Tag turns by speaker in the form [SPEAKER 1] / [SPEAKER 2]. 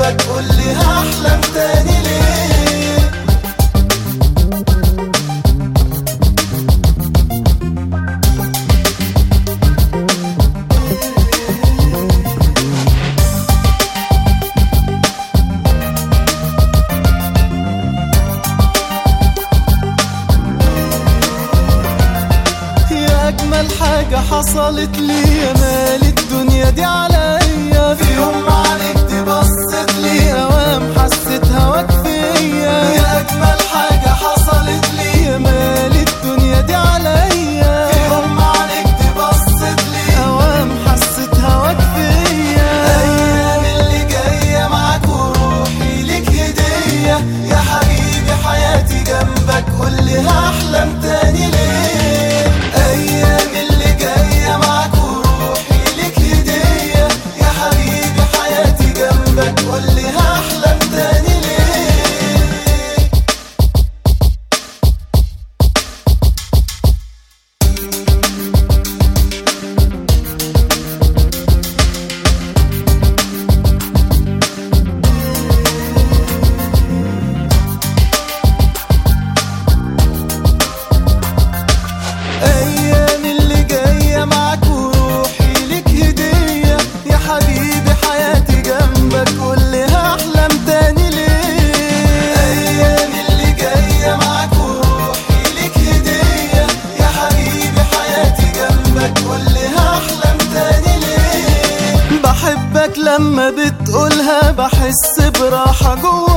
[SPEAKER 1] هحلم تاني ليه؟ يا أجمل حاجة حصلت لي يا مال الدنيا دي عليا. في يوم عليك تبص لما بتقولها بحس براحة جوا